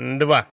2.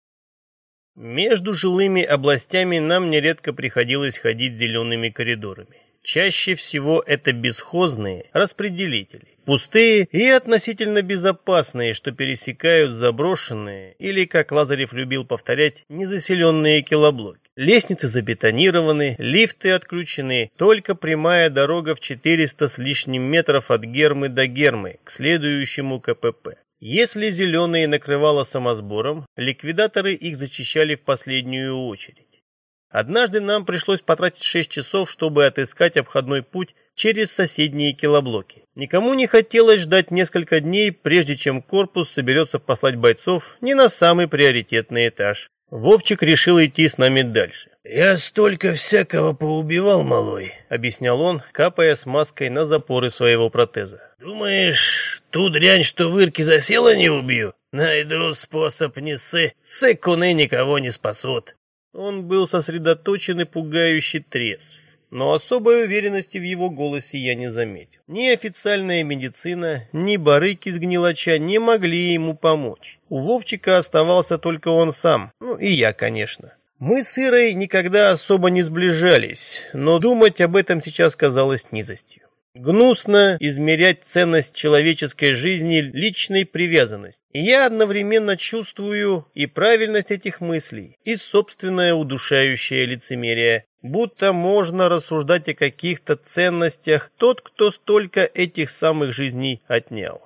Между жилыми областями нам нередко приходилось ходить зелеными коридорами. Чаще всего это бесхозные распределители, пустые и относительно безопасные, что пересекают заброшенные или, как Лазарев любил повторять, незаселенные килоблоки. Лестницы забетонированы, лифты отключены, только прямая дорога в 400 с лишним метров от Гермы до Гермы к следующему КПП. Если зеленые накрывало самосбором, ликвидаторы их зачищали в последнюю очередь. Однажды нам пришлось потратить 6 часов, чтобы отыскать обходной путь через соседние килоблоки. Никому не хотелось ждать несколько дней, прежде чем корпус соберется послать бойцов не на самый приоритетный этаж. Вовчик решил идти с нами дальше. «Я столько всякого поубивал, малой», — объяснял он, капая смазкой на запоры своего протеза. «Думаешь, ту дрянь, что в Ирке засела, не убью? Найду способ не сы. Сыкуны никого не спасут». Он был сосредоточен и пугающе трезв но особой уверенности в его голосе я не заметил. Ни официальная медицина, ни барыки с гнилача не могли ему помочь. У Вовчика оставался только он сам, ну и я, конечно. Мы с Ирой никогда особо не сближались, но думать об этом сейчас казалось низостью. Гнусно измерять ценность человеческой жизни личной привязанностью. И я одновременно чувствую и правильность этих мыслей, и собственное удушающее лицемерие, будто можно рассуждать о каких-то ценностях тот, кто столько этих самых жизней отнял.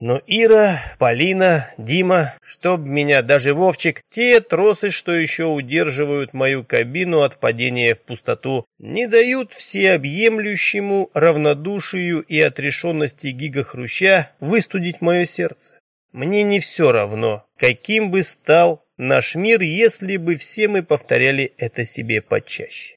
Но Ира, Полина, Дима, чтоб меня даже Вовчик, те тросы, что еще удерживают мою кабину от падения в пустоту, не дают всеобъемлющему равнодушию и отрешенности Гига Хруща выстудить мое сердце. Мне не все равно, каким бы стал наш мир, если бы все мы повторяли это себе почаще.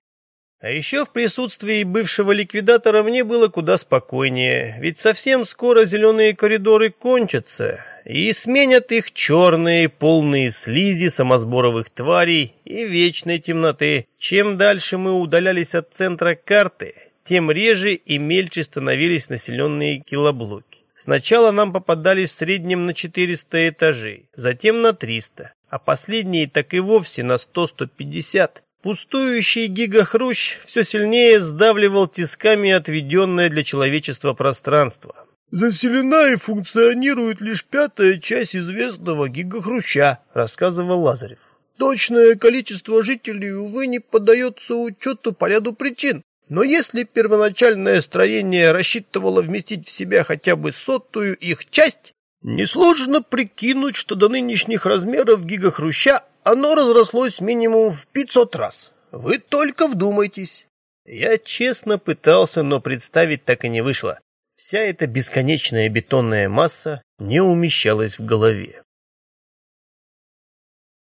А еще в присутствии бывшего ликвидатора мне было куда спокойнее, ведь совсем скоро зеленые коридоры кончатся, и сменят их черные, полные слизи самосборовых тварей и вечной темноты. Чем дальше мы удалялись от центра карты, тем реже и мельче становились населенные килоблоки. Сначала нам попадались в среднем на 400 этажей, затем на 300, а последние так и вовсе на 100-150. Пустующий гигахрущ все сильнее сдавливал тисками отведенное для человечества пространство. «Заселена и функционирует лишь пятая часть известного гигахруща», — рассказывал Лазарев. «Точное количество жителей, увы, не поддается учету по ряду причин. Но если первоначальное строение рассчитывало вместить в себя хотя бы сотую их часть, несложно прикинуть, что до нынешних размеров гигахруща оно разрослось минимум в 500 раз. Вы только вдумайтесь. Я честно пытался, но представить так и не вышло. Вся эта бесконечная бетонная масса не умещалась в голове.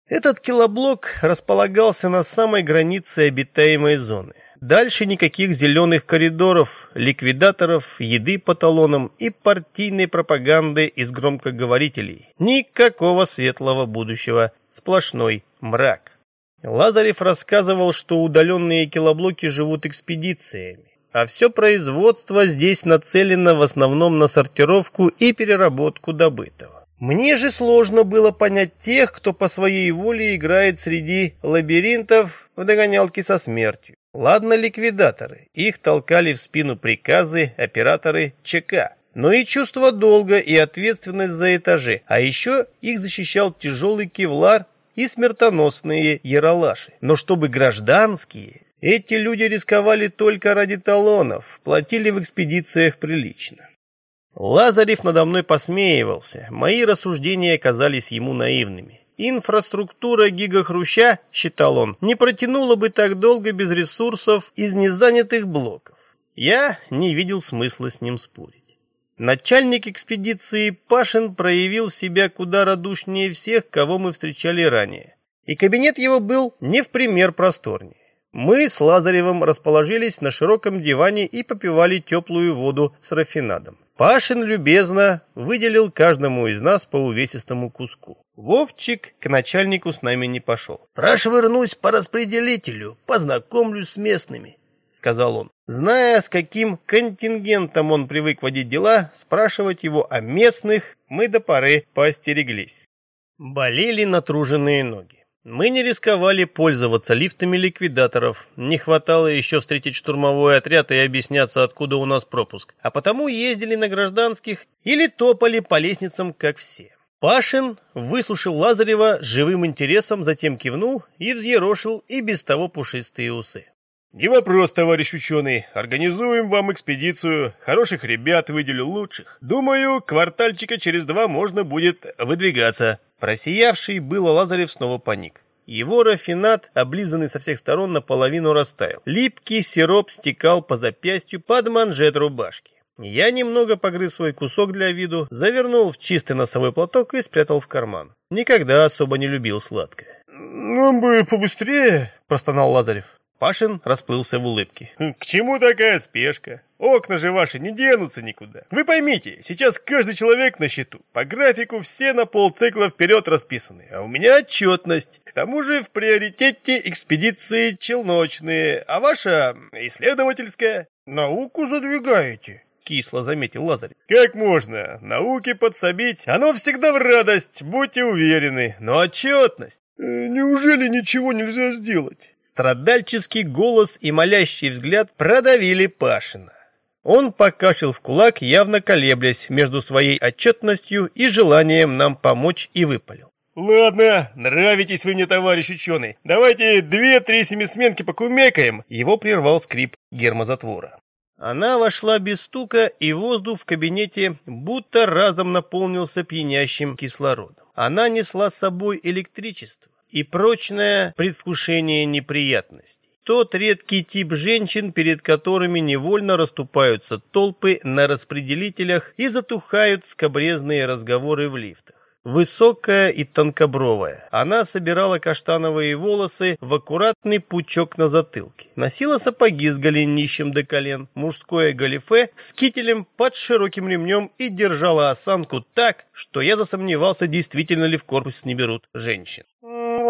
Этот килоблок располагался на самой границе обитаемой зоны. Дальше никаких зеленых коридоров, ликвидаторов, еды по талонам и партийной пропаганды из громкоговорителей. Никакого светлого будущего, сплошной мрак. Лазарев рассказывал, что удаленные килоблоки живут экспедициями, а все производство здесь нацелено в основном на сортировку и переработку добытого. Мне же сложно было понять тех, кто по своей воле играет среди лабиринтов в догонялки со смертью. Ладно ликвидаторы, их толкали в спину приказы операторы ЧК, но и чувство долга и ответственность за этажи, а еще их защищал тяжелый кевлар и смертоносные яролаши. Но чтобы гражданские, эти люди рисковали только ради талонов, платили в экспедициях прилично. Лазарев надо мной посмеивался, мои рассуждения казались ему наивными. Инфраструктура гигахруща, считал он, не протянула бы так долго без ресурсов из незанятых блоков. Я не видел смысла с ним спорить. Начальник экспедиции Пашин проявил себя куда радушнее всех, кого мы встречали ранее. И кабинет его был не в пример просторнее. Мы с Лазаревым расположились на широком диване и попивали теплую воду с рафинадом. Пашин любезно выделил каждому из нас по увесистому куску. Вовчик к начальнику с нами не пошел. «Прошвырнусь по распределителю, познакомлюсь с местными», — сказал он. Зная, с каким контингентом он привык водить дела, спрашивать его о местных мы до поры поостереглись. Болели натруженные ноги. Мы не рисковали пользоваться лифтами ликвидаторов. Не хватало еще встретить штурмовой отряд и объясняться, откуда у нас пропуск. А потому ездили на гражданских или топали по лестницам, как все. Пашин выслушал Лазарева живым интересом, затем кивнул и взъерошил и без того пушистые усы. «Не вопрос, товарищ ученый. Организуем вам экспедицию. Хороших ребят выделю лучших. Думаю, квартальчика через два можно будет выдвигаться». Просиявший было Лазарев снова паник. Его рафинат, облизанный со всех сторон, наполовину растаял. Липкий сироп стекал по запястью под манжет рубашки. Я немного погрыз свой кусок для виду, завернул в чистый носовой платок и спрятал в карман. Никогда особо не любил сладкое. «Нам бы побыстрее», – простонал Лазарев. Пашин расплылся в улыбке. «Хм, «К чему такая спешка? Окна же ваши не денутся никуда. Вы поймите, сейчас каждый человек на счету. По графику все на полцикла вперед расписаны, а у меня отчетность. К тому же в приоритете экспедиции челночные, а ваша исследовательская. Науку задвигаете?» Кисло заметил Лазарь. «Как можно? Науке подсобить? Оно всегда в радость, будьте уверены. Но отчетность? Э, неужели ничего нельзя сделать?» Страдальческий голос и молящий взгляд продавили Пашина. Он покашлял в кулак, явно колеблясь между своей отчетностью и желанием нам помочь и выпалил. «Ладно, нравитесь вы мне, товарищ ученый. Давайте две-три семисменки покумекаем». Его прервал скрип гермозатвора. Она вошла без стука, и воздух в кабинете будто разом наполнился пьянящим кислородом. Она несла с собой электричество и прочное предвкушение неприятностей. Тот редкий тип женщин, перед которыми невольно расступаются толпы на распределителях и затухают скобрезные разговоры в лифтах. Высокая и тонкобровая, она собирала каштановые волосы в аккуратный пучок на затылке. Носила сапоги с голенищем до колен, мужское галифе с кителем под широким ремнем и держала осанку так, что я засомневался, действительно ли в корпус не берут женщин.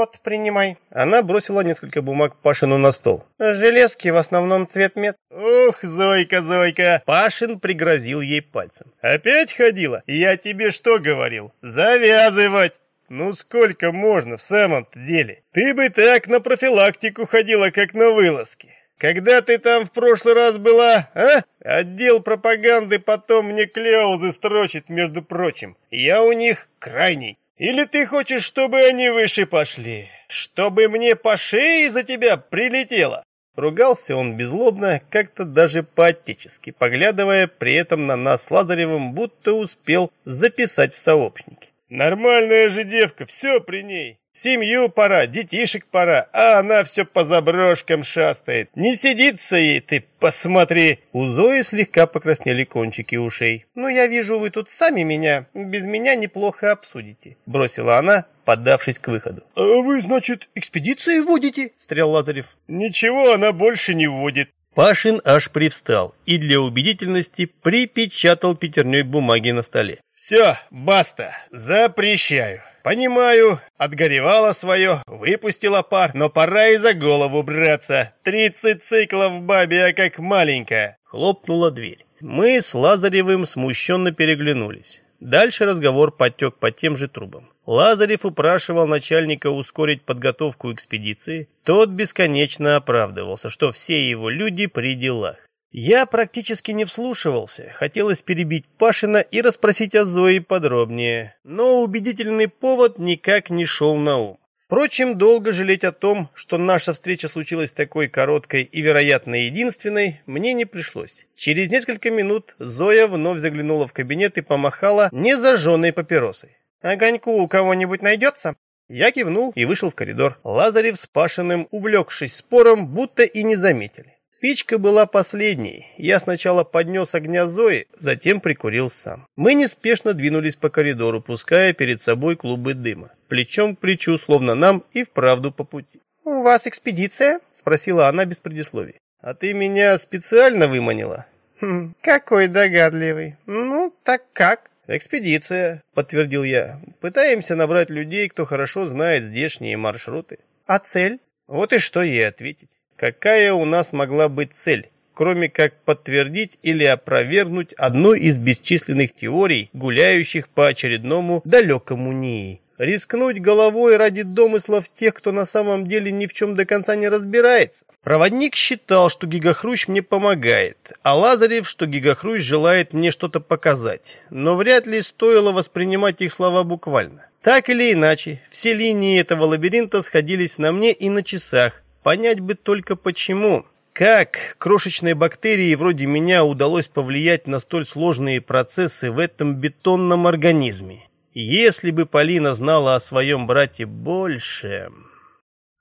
«Вот, принимай». Она бросила несколько бумаг Пашину на стол. «Железки в основном цвет мед». «Ох, Зойка, Зойка!» Пашин пригрозил ей пальцем. «Опять ходила? Я тебе что говорил? Завязывать!» «Ну сколько можно в самом-то деле? Ты бы так на профилактику ходила, как на вылазки. Когда ты там в прошлый раз была, а? Отдел пропаганды потом мне клеузы строчит, между прочим. Я у них крайний. Или ты хочешь, чтобы они выше пошли? Чтобы мне по шее за тебя прилетело?» Ругался он безлобно, как-то даже по-отечески, поглядывая при этом на нас с Лазаревым, будто успел записать в сообщники. «Нормальная же девка, все при ней. Семью пора, детишек пора, а она все по заброшкам шастает. Не сидится ей, ты посмотри!» У Зои слегка покраснели кончики ушей. «Ну, я вижу, вы тут сами меня, без меня неплохо обсудите», — бросила она, поддавшись к выходу. «А вы, значит, экспедиции водите?» — стрел Лазарев. «Ничего она больше не водит». Пашин аж привстал и для убедительности припечатал пятерней бумаги на столе. «Все, баста, запрещаю. Понимаю, отгоревала свое, выпустила пар, но пора и за голову браться. Тридцать циклов бабе, а как маленькая. Хлопнула дверь. Мы с Лазаревым смущенно переглянулись. Дальше разговор потек по тем же трубам. Лазарев упрашивал начальника ускорить подготовку экспедиции. Тот бесконечно оправдывался, что все его люди при делах. Я практически не вслушивался, хотелось перебить Пашина и расспросить о Зое подробнее, но убедительный повод никак не шел на ум. Впрочем, долго жалеть о том, что наша встреча случилась такой короткой и, вероятно, единственной, мне не пришлось. Через несколько минут Зоя вновь заглянула в кабинет и помахала незажженной папиросой. «Огоньку у кого-нибудь найдется?» Я кивнул и вышел в коридор. Лазарев с Пашиным, увлекшись спором, будто и не заметили. Спичка была последней. Я сначала поднес огня Зои, затем прикурил сам. Мы неспешно двинулись по коридору, пуская перед собой клубы дыма. Плечом к плечу, словно нам и вправду по пути. «У вас экспедиция?» — спросила она без предисловий. «А ты меня специально выманила?» хм, «Какой догадливый. Ну, так как?» «Экспедиция», — подтвердил я. «Пытаемся набрать людей, кто хорошо знает здешние маршруты». «А цель?» Вот и что ей ответить. Какая у нас могла быть цель, кроме как подтвердить или опровергнуть одну из бесчисленных теорий, гуляющих по очередному далекому НИИ? Рискнуть головой ради домыслов тех, кто на самом деле ни в чем до конца не разбирается. Проводник считал, что Гигахрущ мне помогает, а Лазарев, что Гигахрущ желает мне что-то показать. Но вряд ли стоило воспринимать их слова буквально. Так или иначе, все линии этого лабиринта сходились на мне и на часах. Понять бы только почему. Как крошечной бактерии вроде меня удалось повлиять на столь сложные процессы в этом бетонном организме? Если бы Полина знала о своем брате больше...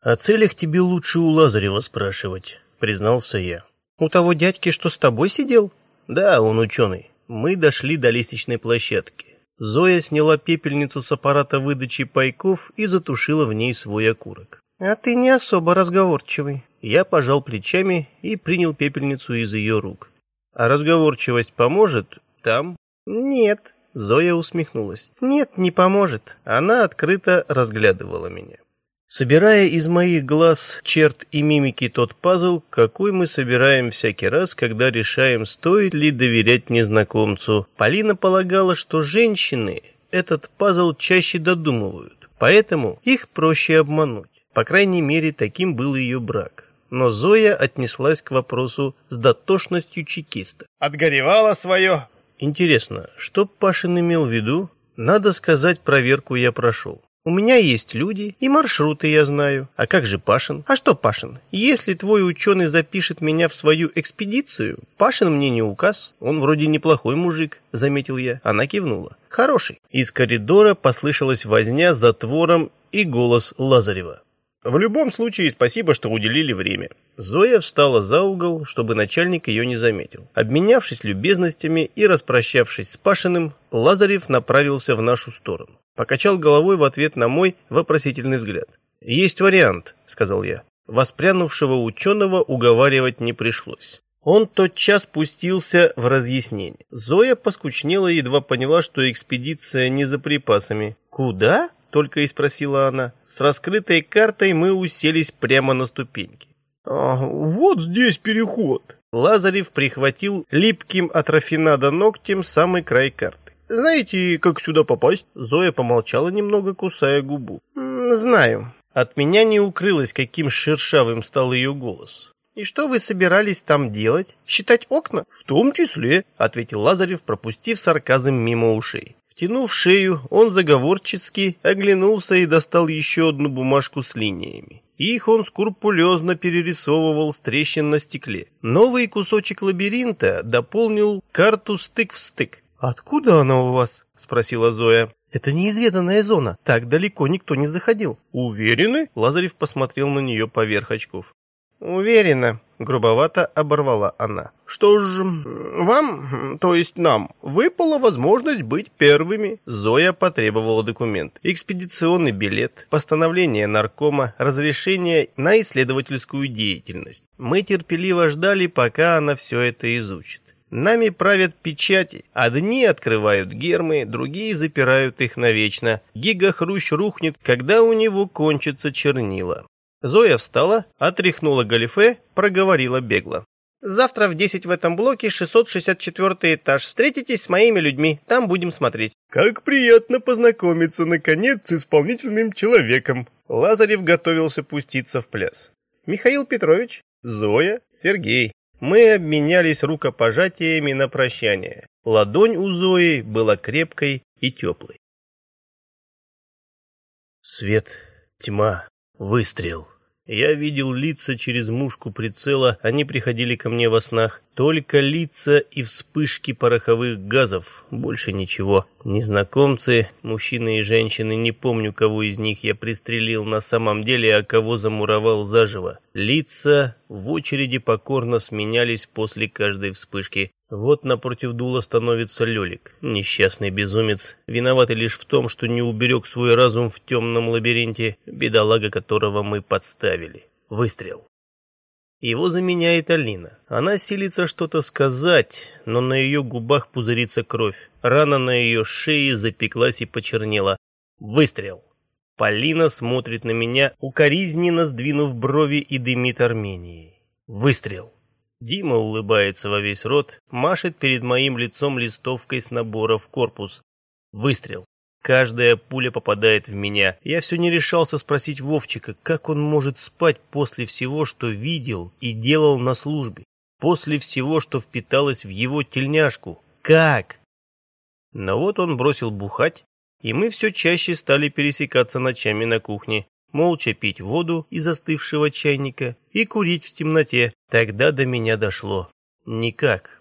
«О целях тебе лучше у Лазарева спрашивать», — признался я. «У того дядьки, что с тобой сидел?» «Да, он ученый. Мы дошли до лестничной площадки. Зоя сняла пепельницу с аппарата выдачи пайков и затушила в ней свой окурок. «А ты не особо разговорчивый». Я пожал плечами и принял пепельницу из ее рук. «А разговорчивость поможет там?» «Нет», Зоя усмехнулась. «Нет, не поможет». Она открыто разглядывала меня. Собирая из моих глаз черт и мимики тот пазл, какой мы собираем всякий раз, когда решаем, стоит ли доверять незнакомцу, Полина полагала, что женщины этот пазл чаще додумывают, поэтому их проще обмануть. По крайней мере, таким был ее брак. Но Зоя отнеслась к вопросу с дотошностью чекиста. «Отгоревала свое, Интересно, что Пашин имел в виду? Надо сказать, проверку я прошел. У меня есть люди и маршруты я знаю. А как же Пашин? А что Пашин? Если твой ученый запишет меня в свою экспедицию, Пашин мне не указ. Он вроде неплохой мужик, заметил я. Она кивнула. Хороший. Из коридора послышалась возня с затвором и голос Лазарева. В любом случае, спасибо, что уделили время. Зоя встала за угол, чтобы начальник ее не заметил. Обменявшись любезностями и распрощавшись с Пашиным, Лазарев направился в нашу сторону. Покачал головой в ответ на мой вопросительный взгляд. «Есть вариант», — сказал я. Воспрянувшего ученого уговаривать не пришлось. Он тотчас пустился в разъяснение. Зоя поскучнела и едва поняла, что экспедиция не за припасами. «Куда?» Только и спросила она. С раскрытой картой мы уселись прямо на ступеньки. А, вот здесь переход. Лазарев прихватил липким от рафинада ногтем самый край карты. Знаете, как сюда попасть? Зоя помолчала немного, кусая губу. Знаю. От меня не укрылось, каким шершавым стал ее голос. «И что вы собирались там делать? Считать окна?» «В том числе», — ответил Лазарев, пропустив сарказм мимо ушей. Втянув шею, он заговорчески оглянулся и достал еще одну бумажку с линиями. Их он скрупулезно перерисовывал с трещин на стекле. Новый кусочек лабиринта дополнил карту стык в стык. «Откуда она у вас?» — спросила Зоя. «Это неизведанная зона. Так далеко никто не заходил». «Уверены?» — Лазарев посмотрел на нее поверх очков. «Уверена», — грубовато оборвала она. «Что ж, вам, то есть нам, выпала возможность быть первыми». Зоя потребовала документ. Экспедиционный билет, постановление наркома, разрешение на исследовательскую деятельность. Мы терпеливо ждали, пока она все это изучит. Нами правят печати. Одни открывают гермы, другие запирают их навечно. Гигахрущ рухнет, когда у него кончатся чернила. Зоя встала, отряхнула галифе, проговорила бегло. «Завтра в 10 в этом блоке 664 этаж. Встретитесь с моими людьми, там будем смотреть». «Как приятно познакомиться, наконец, с исполнительным человеком». Лазарев готовился пуститься в пляс. «Михаил Петрович?» «Зоя?» «Сергей». Мы обменялись рукопожатиями на прощание. Ладонь у Зои была крепкой и теплой. Свет, тьма, Выстрел. Я видел лица через мушку прицела, они приходили ко мне во снах. Только лица и вспышки пороховых газов, больше ничего. Незнакомцы, мужчины и женщины, не помню, кого из них я пристрелил на самом деле, а кого замуровал заживо. Лица в очереди покорно сменялись после каждой вспышки. Вот напротив дула становится Лёлик, несчастный безумец, виноватый лишь в том, что не уберег свой разум в темном лабиринте, бедолага которого мы подставили. Выстрел. Его заменяет Алина. Она силится что-то сказать, но на ее губах пузырится кровь. Рана на ее шее запеклась и почернела. Выстрел. Полина смотрит на меня, укоризненно сдвинув брови и дымит Арменией. Выстрел. Дима улыбается во весь рот, машет перед моим лицом листовкой с набора в корпус. Выстрел. Каждая пуля попадает в меня. Я все не решался спросить Вовчика, как он может спать после всего, что видел и делал на службе. После всего, что впиталось в его тельняшку. Как? Но вот он бросил бухать, и мы все чаще стали пересекаться ночами на кухне, молча пить воду из остывшего чайника и курить в темноте. Тогда до меня дошло. Никак.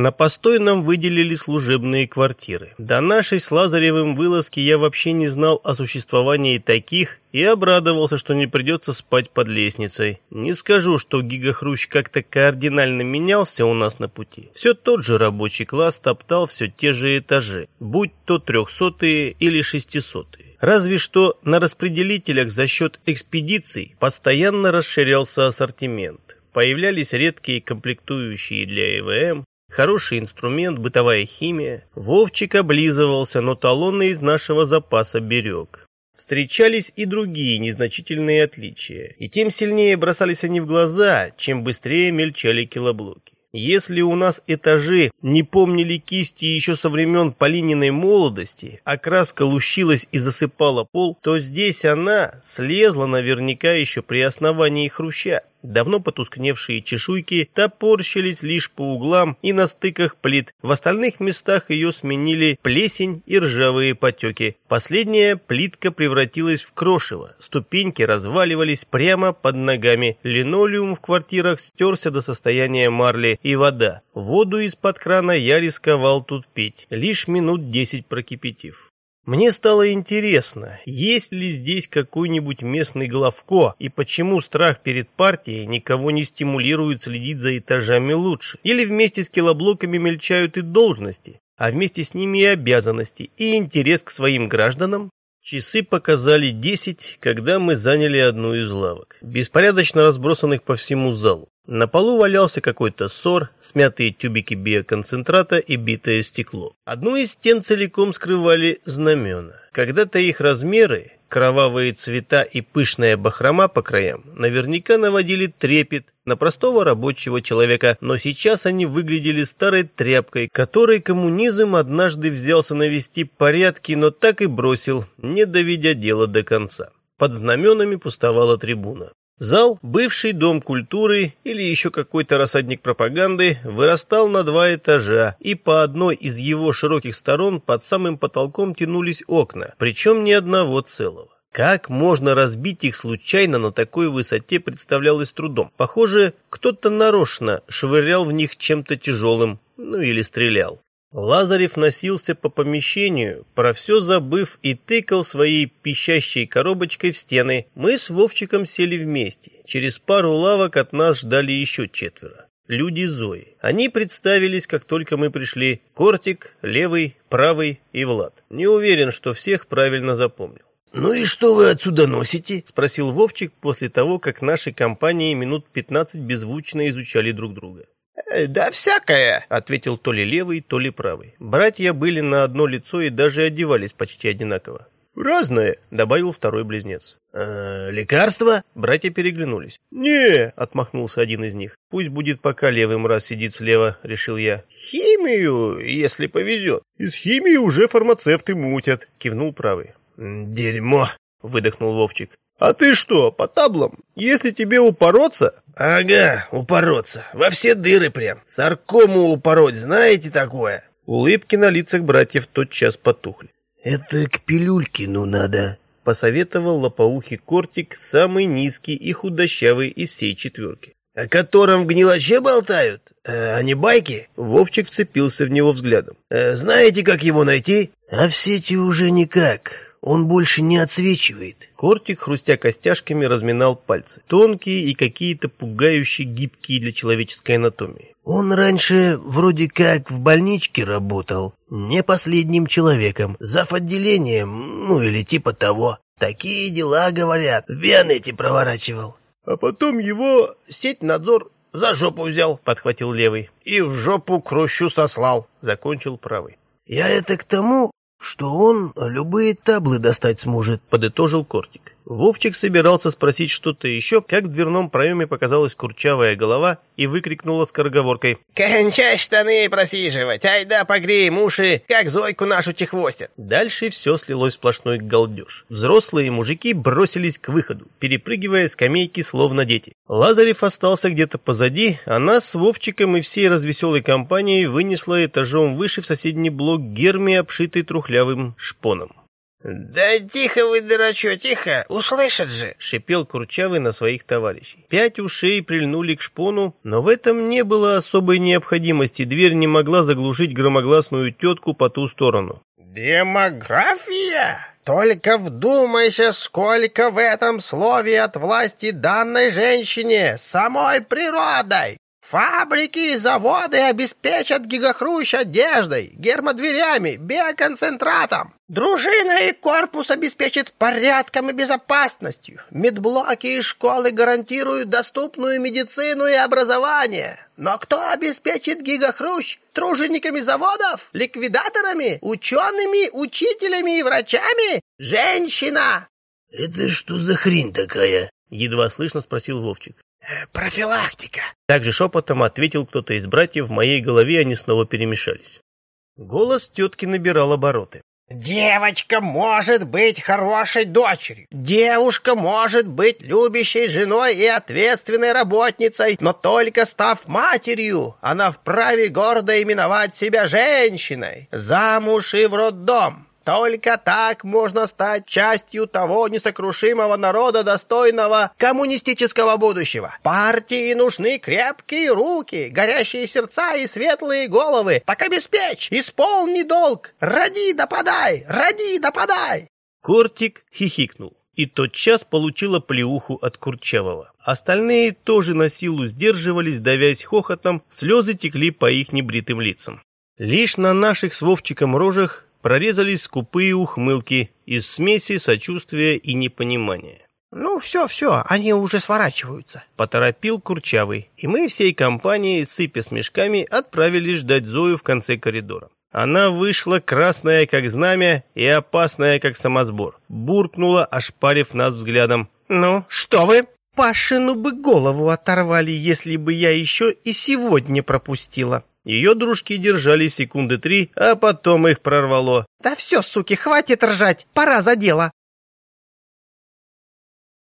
На постой нам выделили служебные квартиры. До нашей с Лазаревым вылазки я вообще не знал о существовании таких и обрадовался, что не придется спать под лестницей. Не скажу, что гигахрущ как-то кардинально менялся у нас на пути. Все тот же рабочий класс топтал все те же этажи, будь то трехсотые или шестисотые. Разве что на распределителях за счет экспедиций постоянно расширялся ассортимент. Появлялись редкие комплектующие для ЭВМ, Хороший инструмент, бытовая химия. Вовчик облизывался, но талоны из нашего запаса берег. Встречались и другие незначительные отличия, и тем сильнее бросались они в глаза, чем быстрее мельчали килоблоки. Если у нас этажи не помнили кисти еще со времен Полининой молодости, а краска лущилась и засыпала пол, то здесь она слезла наверняка еще при основании хруща. Давно потускневшие чешуйки топорщились лишь по углам и на стыках плит. В остальных местах ее сменили плесень и ржавые потеки. Последняя плитка превратилась в крошево. Ступеньки разваливались прямо под ногами. Линолеум в квартирах стерся до состояния марли и вода. Воду из-под крана я рисковал тут пить, лишь минут десять прокипятив. Мне стало интересно, есть ли здесь какой-нибудь местный главко и почему страх перед партией никого не стимулирует следить за этажами лучше. Или вместе с килоблоками мельчают и должности, а вместе с ними и обязанности, и интерес к своим гражданам. Часы показали 10, когда мы заняли одну из лавок, беспорядочно разбросанных по всему залу. На полу валялся какой-то ссор, смятые тюбики биоконцентрата и битое стекло. Одну из стен целиком скрывали знамена. Когда-то их размеры, кровавые цвета и пышная бахрома по краям наверняка наводили трепет на простого рабочего человека, но сейчас они выглядели старой тряпкой, которой коммунизм однажды взялся навести порядки, но так и бросил, не доведя дело до конца. Под знаменами пустовала трибуна. Зал, бывший дом культуры или еще какой-то рассадник пропаганды, вырастал на два этажа, и по одной из его широких сторон под самым потолком тянулись окна, причем ни одного целого. Как можно разбить их случайно на такой высоте представлялось трудом. Похоже, кто-то нарочно швырял в них чем-то тяжелым, ну или стрелял. Лазарев носился по помещению, про все забыв и тыкал своей пищащей коробочкой в стены. Мы с Вовчиком сели вместе. Через пару лавок от нас ждали еще четверо. Люди Зои. Они представились, как только мы пришли. Кортик, Левый, Правый и Влад. Не уверен, что всех правильно запомнил. «Ну и что вы отсюда носите?» — спросил Вовчик после того, как наши компании минут 15 беззвучно изучали друг друга. Э, «Да всякое», — ответил то ли левый, то ли правый. Братья были на одно лицо и даже одевались почти одинаково. «Разное», — добавил второй близнец. «Э, «Лекарства?» Братья переглянулись. «Не», — отмахнулся один из них. «Пусть будет, пока левый мраз сидит слева», — решил я. «Химию, если повезет». «Из химии уже фармацевты мутят», — кивнул правый. «Дерьмо», — выдохнул Вовчик. «А ты что, по таблам? Если тебе упороться...» «Ага, упороться. Во все дыры прям. Саркому упороть, знаете такое?» Улыбки на лицах братьев тотчас потухли. «Это к Пилюлькину надо», — посоветовал лопоухий кортик, самый низкий и худощавый из всей четверки. «О котором в гнилоче болтают? Э, а не байки?» Вовчик вцепился в него взглядом. Э, «Знаете, как его найти?» «А в сети уже никак он больше не отсвечивает. Кортик, хрустя костяшками, разминал пальцы. Тонкие и какие-то пугающие гибкие для человеческой анатомии. Он раньше вроде как в больничке работал. Не последним человеком. Зав. отделением, ну или типа того. Такие дела, говорят, в Бианете проворачивал. А потом его сеть надзор за жопу взял, подхватил левый. И в жопу крущу сослал, закончил правый. Я это к тому, что он любые таблы достать сможет, подытожил Кортик. Вовчик собирался спросить что-то еще, как в дверном проеме показалась курчавая голова и выкрикнула скороговоркой. «Кончай штаны просиживать, айда погреем уши, как Зойку нашу чехвостят!» Дальше все слилось в сплошной галдеж. Взрослые мужики бросились к выходу, перепрыгивая скамейки словно дети. Лазарев остался где-то позади, а нас с Вовчиком и всей развеселой компанией вынесло этажом выше в соседний блок герми, обшитый трухлявым шпоном. «Да тихо вы, дурачок, тихо, услышат же!» — шипел Курчавый на своих товарищей. Пять ушей прильнули к шпону, но в этом не было особой необходимости, дверь не могла заглушить громогласную тетку по ту сторону. «Демография!» Только вдумайся, сколько в этом слове от власти данной женщине, самой природой. Фабрики и заводы обеспечат гигахрущ одеждой, гермодверями, биоконцентратом. Дружина и корпус обеспечат порядком и безопасностью. Медблоки и школы гарантируют доступную медицину и образование. Но кто обеспечит гигахрущ? Тружениками заводов? Ликвидаторами? Учеными, учителями и врачами? Женщина! «Это что за хрень такая?» Едва слышно спросил Вовчик. Э, «Профилактика!» Также шепотом ответил кто-то из братьев, в моей голове они снова перемешались. Голос тетки набирал обороты. Девочка может быть хорошей дочерью. Девушка может быть любящей женой и ответственной работницей, но только став матерью, она вправе гордо именовать себя женщиной. Замуж и в роддом. Только так можно стать частью того несокрушимого народа, достойного коммунистического будущего. Партии нужны крепкие руки, горящие сердца и светлые головы. Так обеспечь, исполни долг, роди да подай, роди да подай. Кортик хихикнул и тотчас получила плеуху от Курчавого. Остальные тоже на силу сдерживались, давясь хохотом, слезы текли по их небритым лицам. Лишь на наших с Вовчиком рожах прорезались скупые ухмылки из смеси сочувствия и непонимания. «Ну, все, все, они уже сворачиваются», — поторопил Курчавый, и мы всей компанией, сыпя смешками, отправились ждать Зою в конце коридора. Она вышла красная, как знамя, и опасная, как самосбор. Буркнула, ошпарив нас взглядом. «Ну, что вы?» «Пашину бы голову оторвали, если бы я еще и сегодня пропустила», ее дружки держали секунды три, а потом их прорвало. «Да все, суки, хватит ржать, пора за дело!»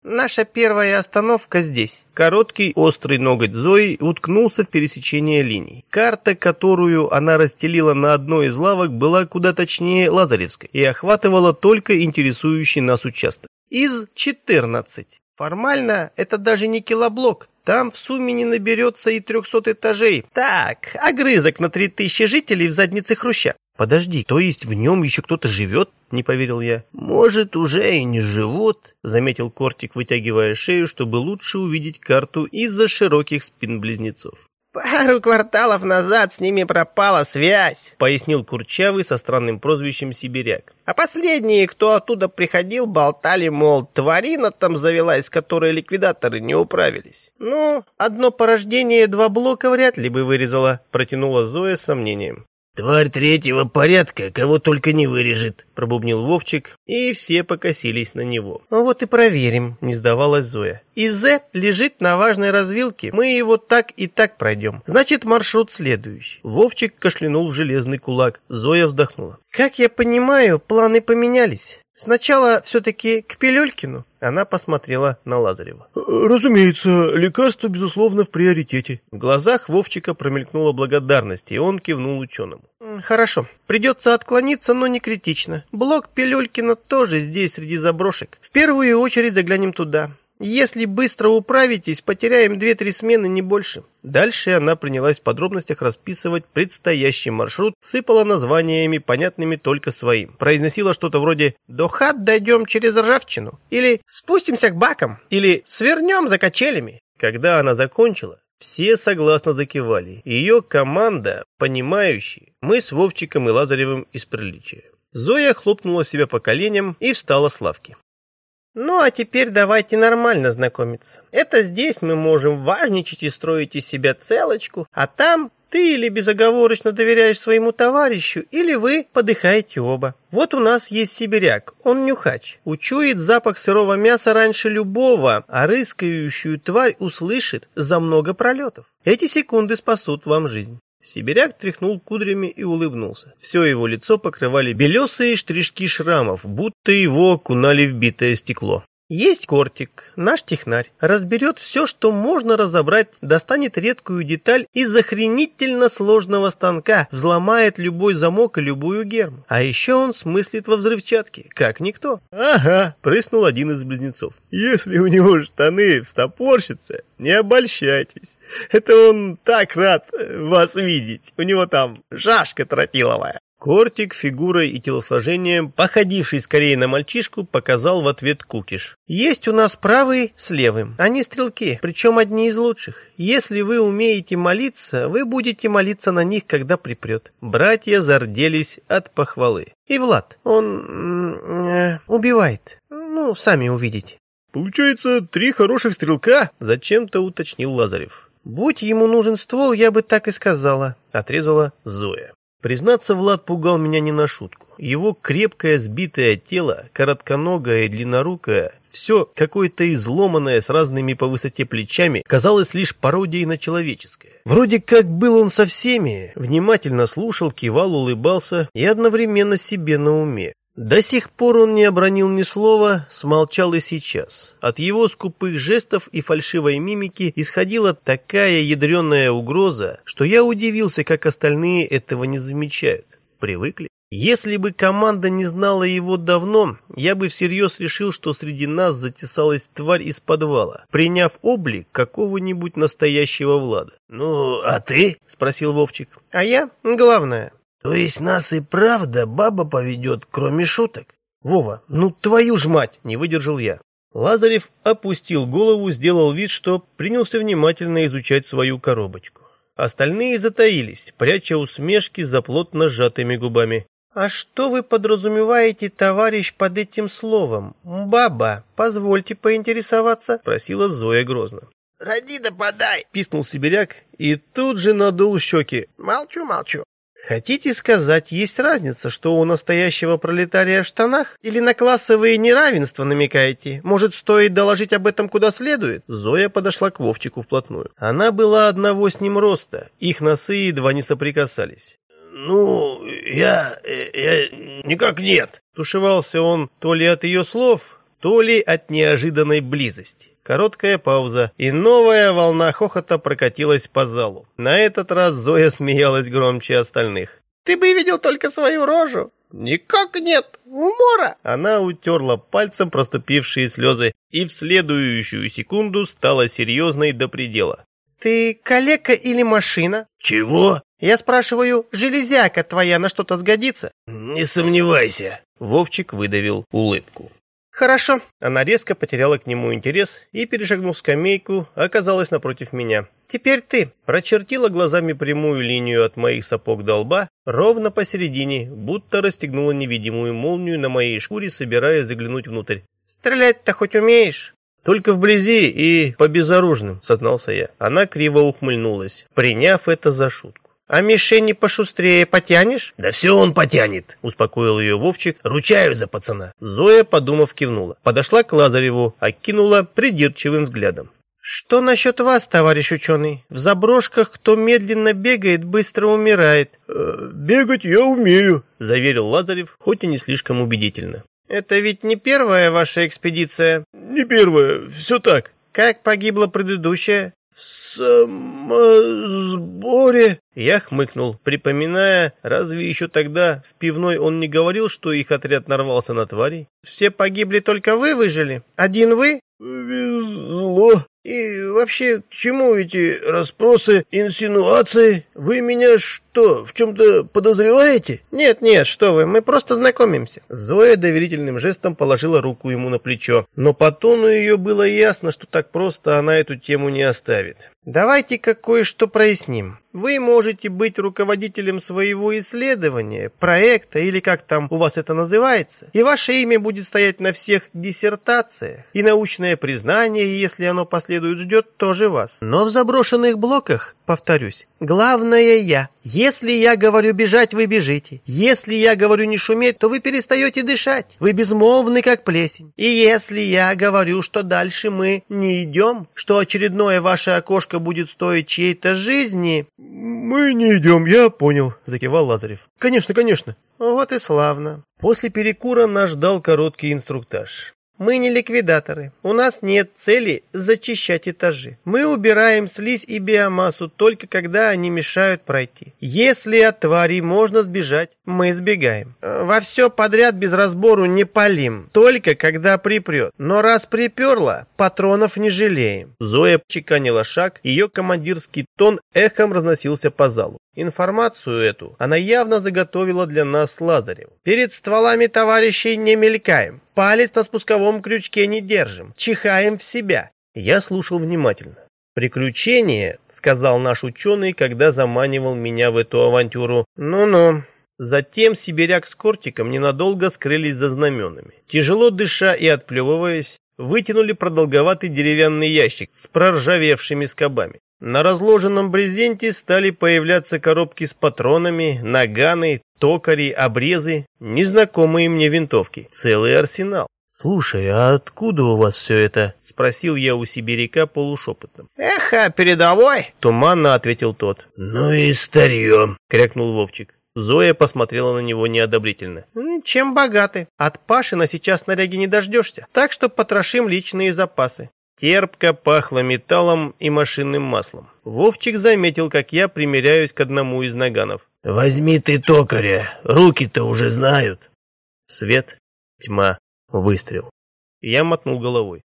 Наша первая остановка здесь. Короткий острый ноготь Зои уткнулся в пересечение линий. Карта, которую она расстелила на одной из лавок, была куда точнее Лазаревской и охватывала только интересующий нас участок. Из 14. Формально это даже не килоблок, там в сумме не наберется и трехсот этажей. Так, огрызок на три тысячи жителей в заднице хруща. Подожди, то есть в нем еще кто-то живет? Не поверил я. Может, уже и не живут, заметил Кортик, вытягивая шею, чтобы лучше увидеть карту из-за широких спин близнецов. «Пару кварталов назад с ними пропала связь», — пояснил Курчавый со странным прозвищем Сибиряк. «А последние, кто оттуда приходил, болтали, мол, тварина там завелась, с которой ликвидаторы не управились». «Ну, одно порождение два блока вряд ли бы вырезала», — протянула Зоя с сомнением. «Тварь третьего порядка, кого только не вырежет», — пробубнил Вовчик, и все покосились на него. «Ну вот и проверим», — не сдавалась Зоя. «ИЗ лежит на важной развилке, мы его так и так пройдем. Значит, маршрут следующий». Вовчик кашлянул в железный кулак, Зоя вздохнула. «Как я понимаю, планы поменялись. Сначала все-таки к Пилюлькину». Она посмотрела на Лазарева. «Разумеется, лекарство, безусловно, в приоритете». В глазах Вовчика промелькнула благодарность, и он кивнул ученому. «Хорошо. Придется отклониться, но не критично. Блок Пилюлькина тоже здесь, среди заброшек. В первую очередь заглянем туда. Если быстро управитесь, потеряем две-три смены, не больше. Дальше она принялась в подробностях расписывать предстоящий маршрут, сыпала названиями, понятными только своим. Произносила что-то вроде «До хат дойдем через ржавчину» или «Спустимся к бакам» или «Свернем за качелями». Когда она закончила, все согласно закивали. Ее команда, понимающие, мы с Вовчиком и Лазаревым из приличия. Зоя хлопнула себя по коленям и встала с лавки. Ну, а теперь давайте нормально знакомиться. Это здесь мы можем важничать и строить из себя целочку, а там Ты или безоговорочно доверяешь своему товарищу, или вы подыхаете оба. Вот у нас есть сибиряк, он нюхач. Учует запах сырого мяса раньше любого, а рыскающую тварь услышит за много пролетов. Эти секунды спасут вам жизнь. Сибиряк тряхнул кудрями и улыбнулся. Все его лицо покрывали белесые штришки шрамов, будто его окунали в битое стекло. Есть кортик, наш технарь, разберет все, что можно разобрать, достанет редкую деталь из охренительно сложного станка, взломает любой замок и любую герму. А еще он смыслит во взрывчатке, как никто. Ага, прыснул один из близнецов. Если у него штаны встопорщатся, не обольщайтесь. Это он так рад вас видеть. У него там шашка тротиловая. Кортик фигурой и телосложением, походивший скорее на мальчишку, показал в ответ кукиш. «Есть у нас правый с левым. Они стрелки, причем одни из лучших. Если вы умеете молиться, вы будете молиться на них, когда припрет». Братья зарделись от похвалы. И Влад, он... Э, убивает. Ну, сами увидите. «Получается, три хороших стрелка?» — зачем-то уточнил Лазарев. «Будь ему нужен ствол, я бы так и сказала», — отрезала Зоя. Признаться, Влад пугал меня не на шутку. Его крепкое сбитое тело, коротконогое и длиннорукое, все какое-то изломанное с разными по высоте плечами, казалось лишь пародией на человеческое. Вроде как был он со всеми, внимательно слушал, кивал, улыбался и одновременно себе на уме. До сих пор он не обронил ни слова, смолчал и сейчас. От его скупых жестов и фальшивой мимики исходила такая ядреная угроза, что я удивился, как остальные этого не замечают. Привыкли? Если бы команда не знала его давно, я бы всерьез решил, что среди нас затесалась тварь из подвала, приняв облик какого-нибудь настоящего Влада. «Ну, а ты?» — спросил Вовчик. «А я? Главное». То есть нас и правда баба поведет, кроме шуток? Вова, ну твою ж мать, не выдержал я. Лазарев опустил голову, сделал вид, что принялся внимательно изучать свою коробочку. Остальные затаились, пряча усмешки за плотно сжатыми губами. «А что вы подразумеваете, товарищ, под этим словом? Баба, позвольте поинтересоваться?» — просила Зоя грозно. «Роди да подай!» — писнул сибиряк и тут же надул щеки. «Молчу, молчу. Хотите сказать, есть разница, что у настоящего пролетария в штанах? Или на классовые неравенства намекаете? Может, стоит доложить об этом куда следует? Зоя подошла к Вовчику вплотную. Она была одного с ним роста, их носы едва не соприкасались. «Ну, я... я... никак нет», — тушевался он то ли от ее слов, то ли от неожиданной близости. Короткая пауза, и новая волна хохота прокатилась по залу. На этот раз Зоя смеялась громче остальных. «Ты бы видел только свою рожу!» «Никак нет! Умора!» Она утерла пальцем проступившие слезы и в следующую секунду стала серьезной до предела. «Ты калека или машина?» «Чего?» «Я спрашиваю, железяка твоя на что-то сгодится?» «Не сомневайся!» Вовчик выдавил улыбку. «Хорошо». Она резко потеряла к нему интерес и, перешагнув скамейку, оказалась напротив меня. «Теперь ты». Прочертила глазами прямую линию от моих сапог до лба, ровно посередине, будто расстегнула невидимую молнию на моей шкуре, собираясь заглянуть внутрь. «Стрелять-то хоть умеешь?» «Только вблизи и по безоружным», — сознался я. Она криво ухмыльнулась, приняв это за шутку. «А мишени пошустрее потянешь?» «Да все он потянет», — успокоил ее Вовчик. «Ручаю за пацана». Зоя, подумав, кивнула. Подошла к Лазареву, окинула придирчивым взглядом. «Что насчет вас, товарищ ученый? В заброшках кто медленно бегает, быстро умирает». «Э, «Бегать я умею», — заверил Лазарев, хоть и не слишком убедительно. «Это ведь не первая ваша экспедиция?» «Не первая, все так». «Как погибла предыдущая?» «В самосборе...» Я хмыкнул, припоминая, разве еще тогда в пивной он не говорил, что их отряд нарвался на тварей? «Все погибли, только вы выжили? Один вы?» «Везло. И вообще, к чему эти расспросы, инсинуации? Вы меня что, в чем-то подозреваете?» «Нет, нет, что вы, мы просто знакомимся». Зоя доверительным жестом положила руку ему на плечо, но по тону ее было ясно, что так просто она эту тему не оставит. «Давайте-ка кое-что проясним. Вы можете быть руководителем своего исследования, проекта или как там у вас это называется, и ваше имя будет стоять на всех диссертациях, и научное признание, если оно последует, ждет тоже вас. Но в заброшенных блоках повторюсь. Главное я. Если я говорю бежать, вы бежите. Если я говорю не шуметь, то вы перестаете дышать. Вы безмолвны, как плесень. И если я говорю, что дальше мы не идем, что очередное ваше окошко будет стоить чьей-то жизни... Мы не идем, я понял, закивал Лазарев. Конечно, конечно. Вот и славно. После перекура нас ждал короткий инструктаж. Мы не ликвидаторы. У нас нет цели зачищать этажи. Мы убираем слизь и биомассу только когда они мешают пройти. Если от тварей можно сбежать, мы сбегаем. Во все подряд без разбору не палим, только когда припрет. Но раз приперло, патронов не жалеем. Зоя чеканила шаг, ее командирский тон эхом разносился по залу. Информацию эту она явно заготовила для нас с Лазарем. Перед стволами товарищей не мелькаем. Палец на спусковом крючке не держим. Чихаем в себя. Я слушал внимательно. «Приключение», — сказал наш ученый, когда заманивал меня в эту авантюру. «Ну-ну». Затем сибиряк с кортиком ненадолго скрылись за знаменами. Тяжело дыша и отплевываясь, вытянули продолговатый деревянный ящик с проржавевшими скобами. На разложенном брезенте стали появляться коробки с патронами, наганы, токари, обрезы, незнакомые мне винтовки, целый арсенал. «Слушай, а откуда у вас все это?» — спросил я у сибиряка полушепотом. «Эх, а передовой!» — туманно ответил тот. «Ну и старье!» — крякнул Вовчик. Зоя посмотрела на него неодобрительно. «Чем богаты? От Пашина сейчас снаряги не дождешься, так что потрошим личные запасы. Терпко пахло металлом и машинным маслом. Вовчик заметил, как я примеряюсь к одному из наганов. «Возьми ты токаря, руки-то уже знают». Свет, тьма, выстрел. Я мотнул головой.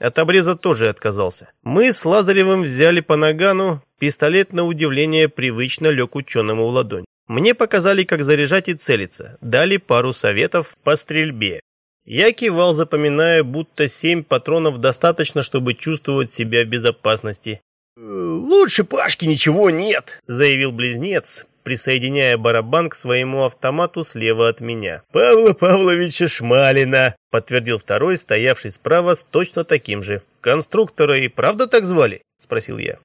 От обреза тоже отказался. Мы с Лазаревым взяли по нагану, пистолет на удивление привычно лег ученому в ладонь. Мне показали, как заряжать и целиться, дали пару советов по стрельбе. Я кивал, запоминая, будто семь патронов достаточно, чтобы чувствовать себя в безопасности. «Лучше Пашки ничего нет», — заявил близнец, присоединяя барабан к своему автомату слева от меня. «Павла Павловича Шмалина», — подтвердил второй, стоявший справа с точно таким же. «Конструктора и правда так звали?» — спросил я.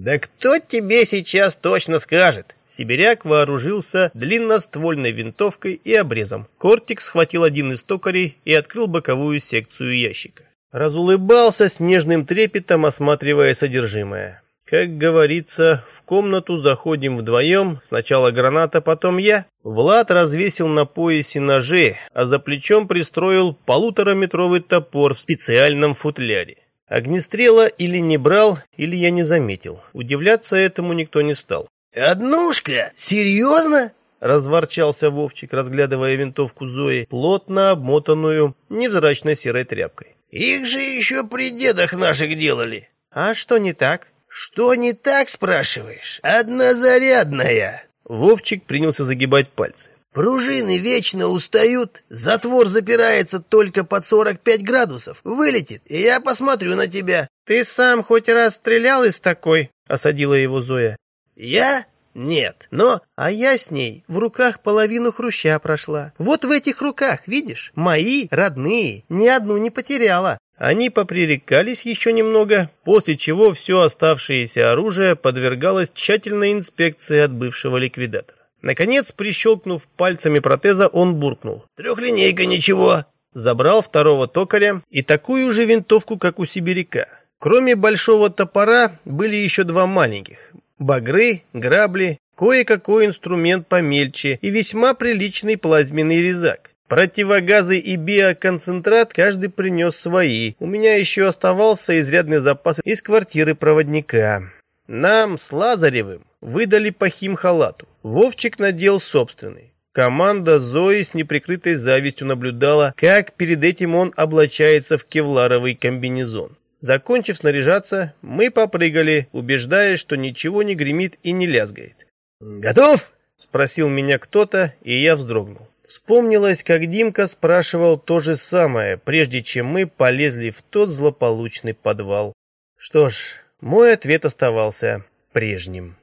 «Да кто тебе сейчас точно скажет?» Сибиряк вооружился длинноствольной винтовкой и обрезом. Кортик схватил один из токарей и открыл боковую секцию ящика. Разулыбался с нежным трепетом, осматривая содержимое. Как говорится, в комнату заходим вдвоем, сначала граната, потом я. Влад развесил на поясе ножи, а за плечом пристроил полутораметровый топор в специальном футляре. Огнестрела или не брал, или я не заметил. Удивляться этому никто не стал. «Однушка? Серьезно?» Разворчался Вовчик, разглядывая винтовку Зои, плотно обмотанную невзрачной серой тряпкой. «Их же еще при дедах наших делали». «А что не так?» «Что не так, спрашиваешь? Однозарядная!» Вовчик принялся загибать пальцы. Пружины вечно устают, затвор запирается только под 45 градусов. Вылетит, и я посмотрю на тебя. Ты сам хоть раз стрелял из такой? Осадила его Зоя. Я? Нет, но... А я с ней в руках половину хруща прошла. Вот в этих руках, видишь? Мои, родные, ни одну не потеряла. Они попререкались еще немного, после чего все оставшееся оружие подвергалось тщательной инспекции от бывшего ликвидатора. Наконец, прищелкнув пальцами протеза, он буркнул. «Трехлинейка ничего!» Забрал второго токаря и такую же винтовку, как у сибиряка. Кроме большого топора были еще два маленьких. Багры, грабли, кое-какой инструмент помельче и весьма приличный плазменный резак. Противогазы и биоконцентрат каждый принес свои. У меня еще оставался изрядный запас из квартиры проводника. Нам с Лазаревым выдали по химхалату. Вовчик надел собственный. Команда Зои с неприкрытой завистью наблюдала, как перед этим он облачается в кевларовый комбинезон. Закончив снаряжаться, мы попрыгали, убеждаясь, что ничего не гремит и не лязгает. «Готов?» — спросил меня кто-то, и я вздрогнул. Вспомнилось, как Димка спрашивал то же самое, прежде чем мы полезли в тот злополучный подвал. Что ж, мой ответ оставался прежним.